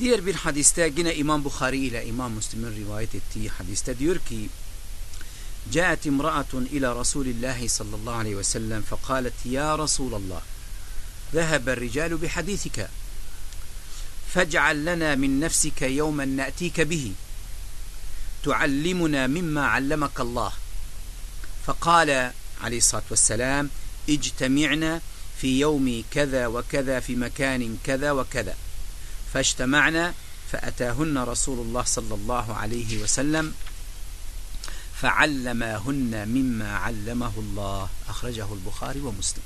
Diğer bir hadiste yine İmam Bukhari ile İmam Müslim'in rivayet ettiği hadiste diyor ki جاءت امرأة إلى رسول الله صلى الله عليه وسلم فقالت يا رسول الله ذهب الرجال بحديثك فاجعل لنا من نفسك يوما نأتيك به تعلمنا مما علمك الله. فقال عليه الصلاة والسلام اجتمعنا في يوم كذا وكذا في مكان كذا وكذا. فاجتمعنا فأتاهن رسول الله صلى الله عليه وسلم فعلماهن مما علمه الله أخرجه البخاري ومسلم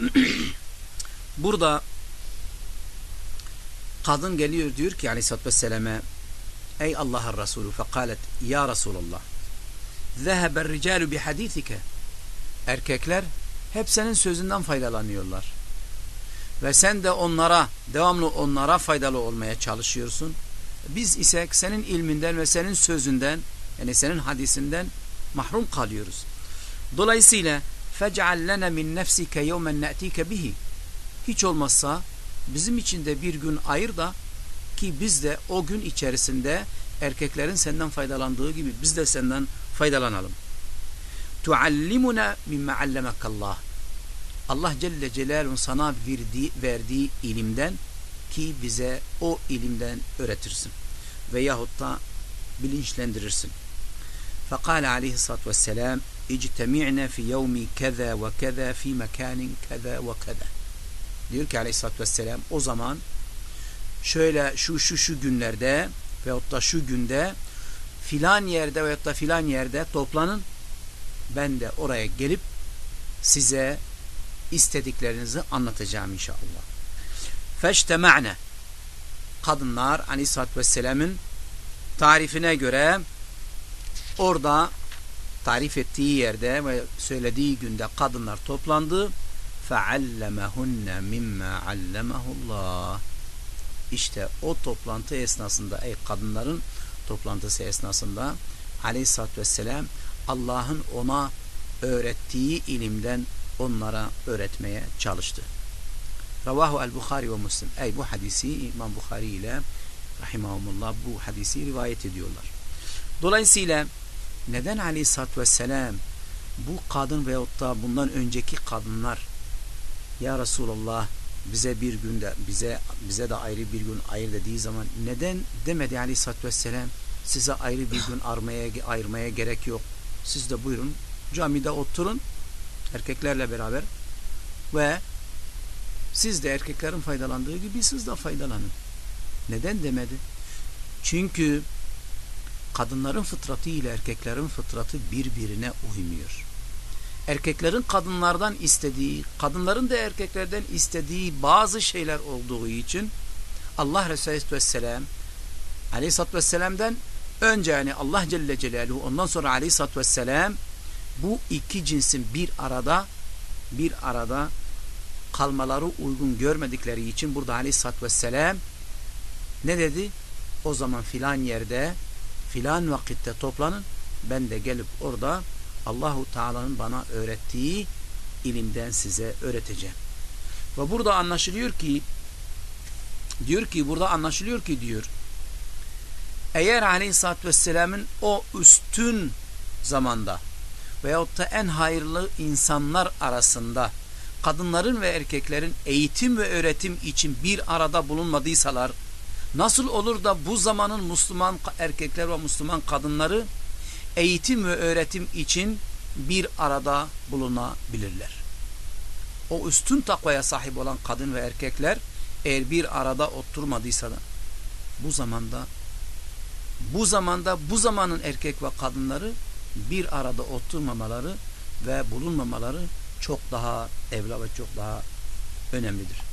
Burada kadın geliyor diyor ki aleyhissalatü vesselam'e Ey Allah'ın Resulü fekalet Ya Resulallah Zeheber ricalu bihadithike Erkekler hep senin sözünden faydalanıyorlar. Ve sen de onlara, devamlı onlara faydalı olmaya çalışıyorsun. Biz ise senin ilminden ve senin sözünden, yani senin hadisinden mahrum kalıyoruz. Dolayısıyla فَجْعَلْ لَنَا مِنْ نَفْسِكَ يَوْمًا نَأْتِيكَ bihi Hiç olmazsa bizim için de bir gün ayır da ki biz de o gün içerisinde erkeklerin senden faydalandığı gibi biz de senden faydalanalım. tuallimuna mimma allemekallah. Allah Celle Celaluhu sana verdiği, verdiği ilimden ki bize o ilimden öğretirsin. Veyahut da bilinçlendirirsin. Fekale aleyhissalatü vesselam İctemi'ne fi yevmi keza ve keza fi mekanin keza ve keza. Diyor ki aleyhissalatü vesselam o zaman şöyle şu şu şu günlerde veyahut da şu günde filan yerde veyahut da filan yerde toplanın ben de oraya gelip size istediklerinizi anlatacağım inşallah. Feştema'ne kadınlar aleyhissalatü vesselamın tarifine göre orada tarif ettiği yerde ve söylediği günde kadınlar toplandı. فَعَلَّمَهُنَّ مِمَّا عَلَّمَهُ اللّٰهِ İşte o toplantı esnasında, ey kadınların toplantısı esnasında aleyhissalatü vesselam Allah'ın ona öğrettiği ilimden onlara öğretmeye çalıştı. Ravahu el-Bukhari ve Müslim. Ey bu hadisi İmam Bukhari ile rahimahumullah bu hadisi rivayet ediyorlar. Dolayısıyla neden aleyhissalatü vesselam bu kadın veyahut da bundan önceki kadınlar ya Resulallah bize bir günde bize bize de ayrı bir gün ayır dediği zaman neden demedi aleyhissalatü vesselam size ayrı bir gün armaya, ayırmaya gerek yok. Siz de buyurun camide oturun erkeklerle beraber ve siz de erkeklerin faydalandığı gibi siz de faydalanın. Neden demedi? Çünkü kadınların fıtratı ile erkeklerin fıtratı birbirine uymuyor. Erkeklerin kadınlardan istediği, kadınların da erkeklerden istediği bazı şeyler olduğu için Allah Resulü Vesselam Aleyhisselatü Vesselam'dan önce yani Allah Celle Celaluhu ondan sonra Aleyhisselatü Vesselam bu iki cinsin bir arada bir arada kalmaları uygun görmedikleri için burada Aleyhisselatü Vesselam ne dedi? O zaman filan yerde filan vakitte toplanın ben de gelip orada Allahu Teala'nın bana öğrettiği ilimden size öğreteceğim. Ve burada anlaşılıyor ki diyor ki burada anlaşılıyor ki diyor eğer Aleyhisselatü Vesselam'ın o üstün zamanda veyahut da en hayırlı insanlar arasında kadınların ve erkeklerin eğitim ve öğretim için bir arada bulunmadıysalar nasıl olur da bu zamanın Müslüman erkekler ve Müslüman kadınları eğitim ve öğretim için bir arada bulunabilirler. O üstün takvaya sahip olan kadın ve erkekler eğer bir arada oturmadıysa da bu zamanda bu zamanda bu zamanın erkek ve kadınları bir arada oturmamaları ve bulunmamaları çok daha evla ve çok daha önemlidir.